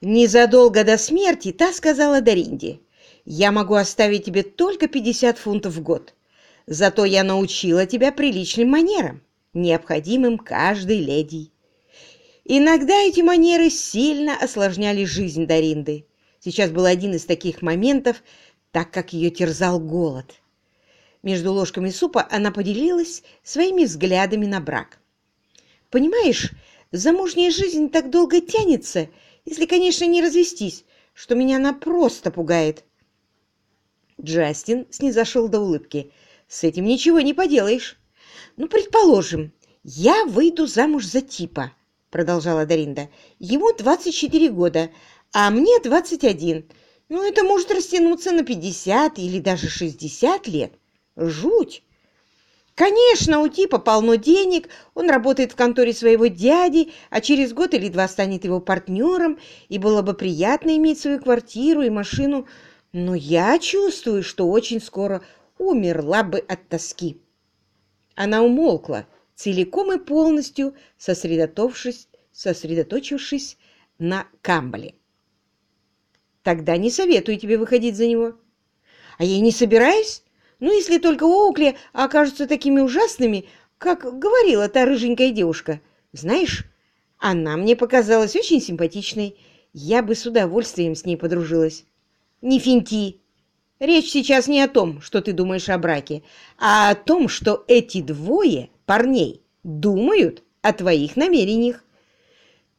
Незадолго до смерти та сказала Даринде, «Я могу оставить тебе только 50 фунтов в год. Зато я научила тебя приличным манерам, необходимым каждой леди». Иногда эти манеры сильно осложняли жизнь Даринды. Сейчас был один из таких моментов, так как ее терзал голод. Между ложками супа она поделилась своими взглядами на брак. «Понимаешь, замужняя жизнь так долго тянется, если, конечно, не развестись, что меня она просто пугает». Джастин снизошел до улыбки. «С этим ничего не поделаешь. Ну, предположим, я выйду замуж за типа», — продолжала Даринда. «Ему 24 года, а мне 21. Ну, это может растянуться на 50 или даже 60 лет. Жуть! Конечно, у типа полно денег, он работает в конторе своего дяди, а через год или два станет его партнером, и было бы приятно иметь свою квартиру и машину, но я чувствую, что очень скоро умерла бы от тоски. Она умолкла, целиком и полностью сосредоточившись, сосредоточившись на Камбале. Тогда не советую тебе выходить за него. А я не собираюсь. Ну, если только Оукли окажутся такими ужасными, как говорила та рыженькая девушка. Знаешь, она мне показалась очень симпатичной. Я бы с удовольствием с ней подружилась. Не финти. Речь сейчас не о том, что ты думаешь о браке, а о том, что эти двое парней думают о твоих намерениях.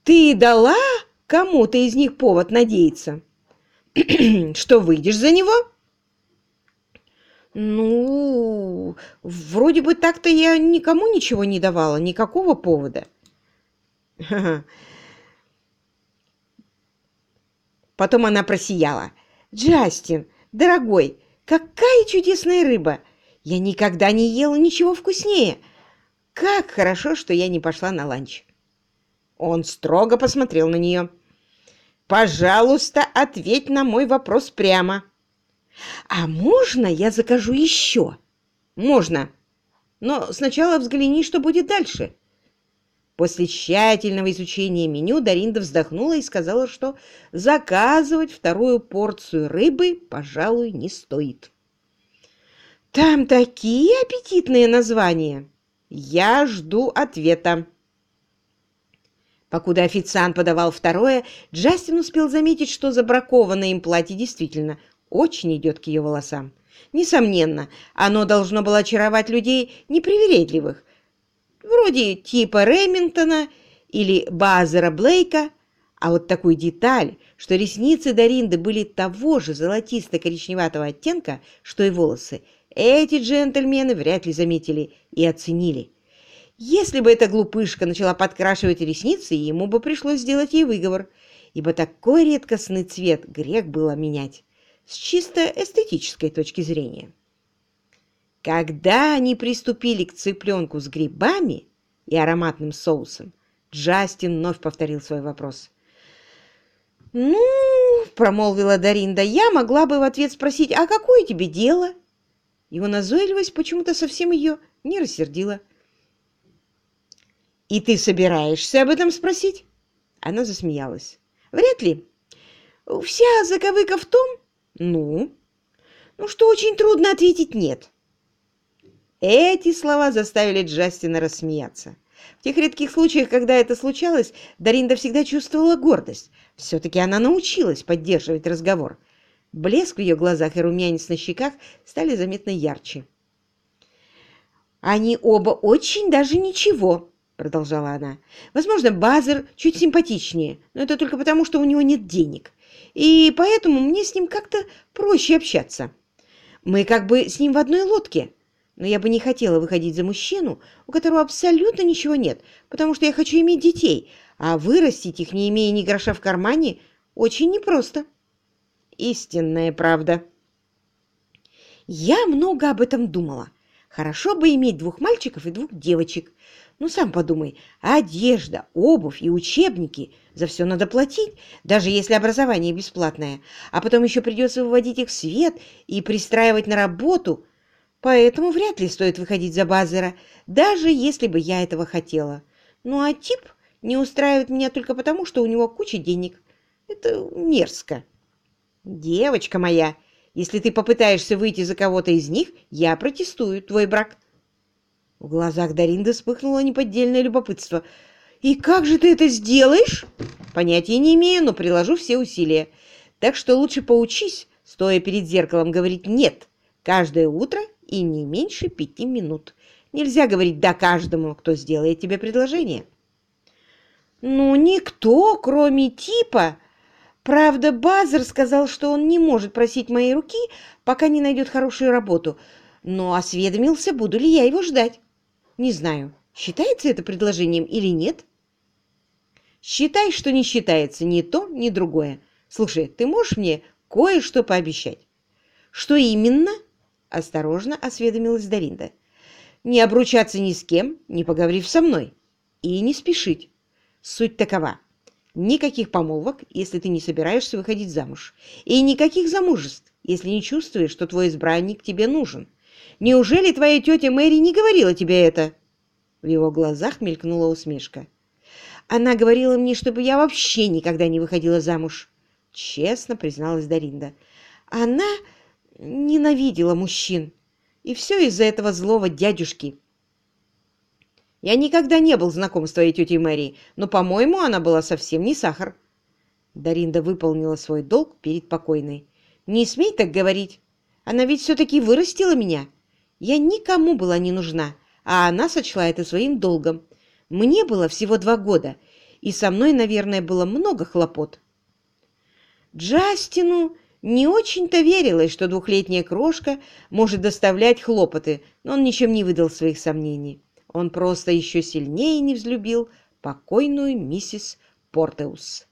Ты дала кому-то из них повод надеяться? что выйдешь за него? Ну, вроде бы так-то я никому ничего не давала, никакого повода. Потом она просияла. «Джастин, дорогой, какая чудесная рыба! Я никогда не ела ничего вкуснее. Как хорошо, что я не пошла на ланч!» Он строго посмотрел на нее. Пожалуйста, ответь на мой вопрос прямо. А можно я закажу еще? Можно. Но сначала взгляни, что будет дальше. После тщательного изучения меню Даринда вздохнула и сказала, что заказывать вторую порцию рыбы, пожалуй, не стоит. «Там такие аппетитные названия! Я жду ответа!» Покуда официант подавал второе, Джастин успел заметить, что забракованное им платье действительно очень идет к ее волосам. Несомненно, оно должно было очаровать людей непривередливых, вроде типа Ремингтона или Базера Блейка, а вот такую деталь, что ресницы Даринды были того же золотисто-коричневатого оттенка, что и волосы, эти джентльмены вряд ли заметили и оценили. Если бы эта глупышка начала подкрашивать ресницы, ему бы пришлось сделать ей выговор, ибо такой редкостный цвет грех было менять с чисто эстетической точки зрения. Когда они приступили к цыпленку с грибами и ароматным соусом, Джастин вновь повторил свой вопрос. «Ну, — промолвила Даринда, — я могла бы в ответ спросить, а какое тебе дело?» Его назойливость почему-то совсем ее не рассердила. «И ты собираешься об этом спросить?» Она засмеялась. «Вряд ли. Вся заковыка в том, ну, ну что очень трудно ответить «нет». Эти слова заставили Джастина рассмеяться. В тех редких случаях, когда это случалось, Даринда всегда чувствовала гордость. Все-таки она научилась поддерживать разговор. Блеск в ее глазах и румянец на щеках стали заметно ярче. «Они оба очень даже ничего», продолжала она. «Возможно, Базер чуть симпатичнее, но это только потому, что у него нет денег. И поэтому мне с ним как-то проще общаться. Мы как бы с ним в одной лодке. Но я бы не хотела выходить за мужчину, у которого абсолютно ничего нет, потому что я хочу иметь детей, а вырастить их, не имея ни гроша в кармане, очень непросто». «Истинная правда». Я много об этом думала. Хорошо бы иметь двух мальчиков и двух девочек. Ну, сам подумай, одежда, обувь и учебники, за все надо платить, даже если образование бесплатное, а потом еще придется выводить их в свет и пристраивать на работу. Поэтому вряд ли стоит выходить за Базера, даже если бы я этого хотела. Ну, а тип не устраивает меня только потому, что у него куча денег. Это мерзко. Девочка моя, если ты попытаешься выйти за кого-то из них, я протестую твой брак. В глазах Даринды вспыхнуло неподдельное любопытство. «И как же ты это сделаешь?» «Понятия не имею, но приложу все усилия. Так что лучше поучись, стоя перед зеркалом, говорить «нет» каждое утро и не меньше пяти минут. Нельзя говорить «да» каждому, кто сделает тебе предложение. «Ну, никто, кроме типа...» Правда, Базер сказал, что он не может просить моей руки, пока не найдет хорошую работу, но осведомился, буду ли я его ждать. Не знаю, считается это предложением или нет. Считай, что не считается ни то, ни другое. Слушай, ты можешь мне кое-что пообещать? Что именно? Осторожно осведомилась Даринда. Не обручаться ни с кем, не поговорив со мной. И не спешить. Суть такова. Никаких помолвок, если ты не собираешься выходить замуж. И никаких замужеств, если не чувствуешь, что твой избранник тебе нужен. Неужели твоя тетя Мэри не говорила тебе это?» В его глазах мелькнула усмешка. «Она говорила мне, чтобы я вообще никогда не выходила замуж», — честно призналась Даринда. «Она ненавидела мужчин, и все из-за этого злого дядюшки». «Я никогда не был знаком с твоей тетей Мэри, но, по-моему, она была совсем не сахар». Даринда выполнила свой долг перед покойной. «Не смей так говорить. Она ведь все-таки вырастила меня. Я никому была не нужна, а она сочла это своим долгом. Мне было всего два года, и со мной, наверное, было много хлопот. Джастину не очень-то верилось, что двухлетняя крошка может доставлять хлопоты, но он ничем не выдал своих сомнений. Он просто еще сильнее не взлюбил покойную миссис Портеус.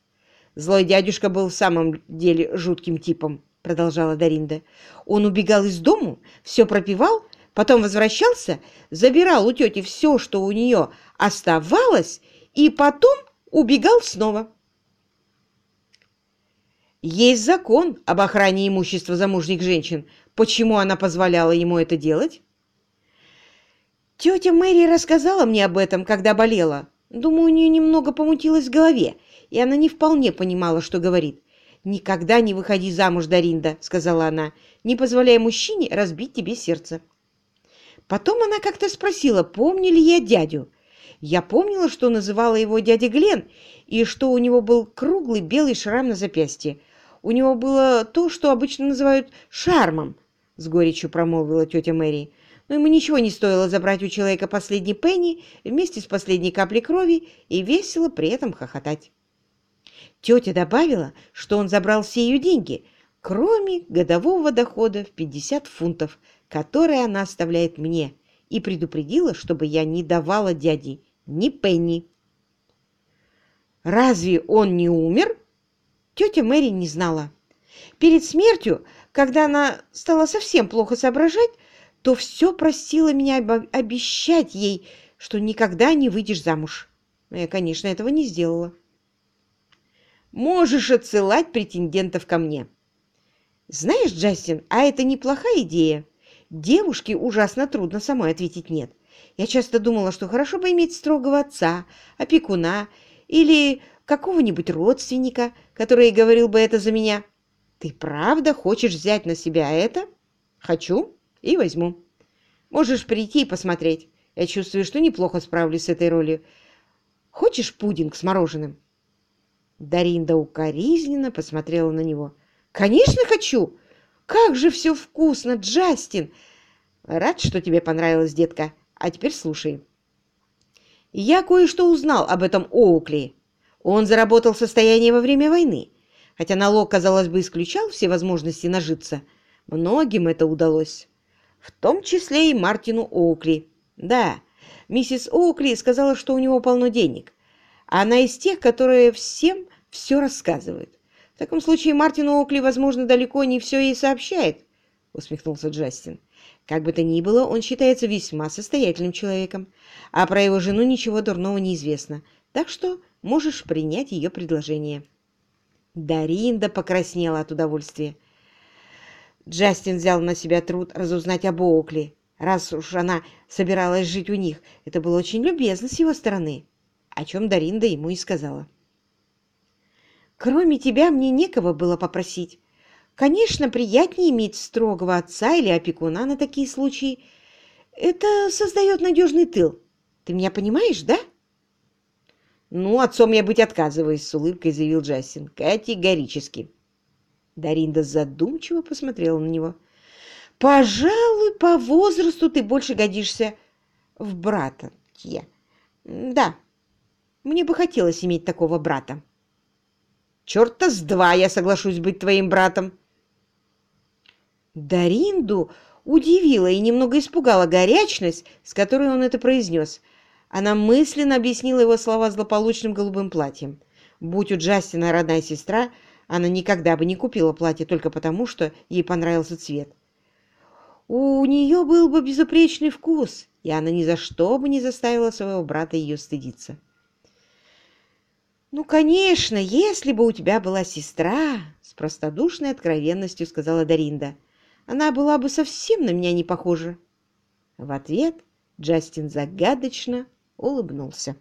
Злой дядюшка был в самом деле жутким типом, продолжала Даринда. Он убегал из дому, все пропивал, Потом возвращался, забирал у тети все, что у нее оставалось, и потом убегал снова. Есть закон об охране имущества замужних женщин. Почему она позволяла ему это делать? Тетя Мэри рассказала мне об этом, когда болела. Думаю, у нее немного помутилось в голове, и она не вполне понимала, что говорит. «Никогда не выходи замуж, Даринда», — сказала она, — «не позволяя мужчине разбить тебе сердце». Потом она как-то спросила, помню ли я дядю. Я помнила, что называла его дядя Глен, и что у него был круглый белый шрам на запястье. У него было то, что обычно называют шармом, — с горечью промолвила тетя Мэри. Но ему ничего не стоило забрать у человека последний пенни вместе с последней каплей крови и весело при этом хохотать. Тетя добавила, что он забрал все ее деньги, кроме годового дохода в 50 фунтов, которые она оставляет мне, и предупредила, чтобы я не давала дяде ни пенни. Разве он не умер? Тетя Мэри не знала. Перед смертью, когда она стала совсем плохо соображать, то все просила меня обещать ей, что никогда не выйдешь замуж. Но я, конечно, этого не сделала. Можешь отсылать претендентов ко мне. Знаешь, Джастин, а это неплохая идея. Девушке ужасно трудно самой ответить «нет». Я часто думала, что хорошо бы иметь строгого отца, опекуна или какого-нибудь родственника, который говорил бы это за меня. Ты правда хочешь взять на себя это? Хочу и возьму. Можешь прийти и посмотреть. Я чувствую, что неплохо справлюсь с этой ролью. Хочешь пудинг с мороженым?» Даринда укоризненно посмотрела на него. «Конечно хочу! Как же все вкусно, Джастин! Рад, что тебе понравилось, детка. А теперь слушай. Я кое-что узнал об этом Оукли. Он заработал состояние во время войны. Хотя налог, казалось бы, исключал все возможности нажиться, многим это удалось. В том числе и Мартину Оукли. Да, миссис Оукли сказала, что у него полно денег. Она из тех, которые всем все рассказывают. В таком случае Мартин Оукли, возможно, далеко не все ей сообщает, усмехнулся Джастин. Как бы то ни было, он считается весьма состоятельным человеком, а про его жену ничего дурного не известно, так что можешь принять ее предложение. Даринда покраснела от удовольствия. Джастин взял на себя труд разузнать об Оукли. Раз уж она собиралась жить у них, это было очень любезно с его стороны, о чем Даринда ему и сказала. Кроме тебя мне некого было попросить. Конечно, приятнее иметь строгого отца или опекуна на такие случаи. Это создает надежный тыл. Ты меня понимаешь, да? Ну, отцом я быть отказываюсь, с улыбкой заявил Джастин. Категорически. Даринда задумчиво посмотрела на него. Пожалуй, по возрасту ты больше годишься в брата. Да, мне бы хотелось иметь такого брата. Черта с два я соглашусь быть твоим братом. Даринду удивила и немного испугала горячность, с которой он это произнес. Она мысленно объяснила его слова злополучным голубым платьем. Будь у Джастина родная сестра, она никогда бы не купила платье только потому, что ей понравился цвет. У нее был бы безупречный вкус, и она ни за что бы не заставила своего брата ее стыдиться. «Ну, конечно, если бы у тебя была сестра», — с простодушной откровенностью сказала Даринда, — она была бы совсем на меня не похожа. В ответ Джастин загадочно улыбнулся.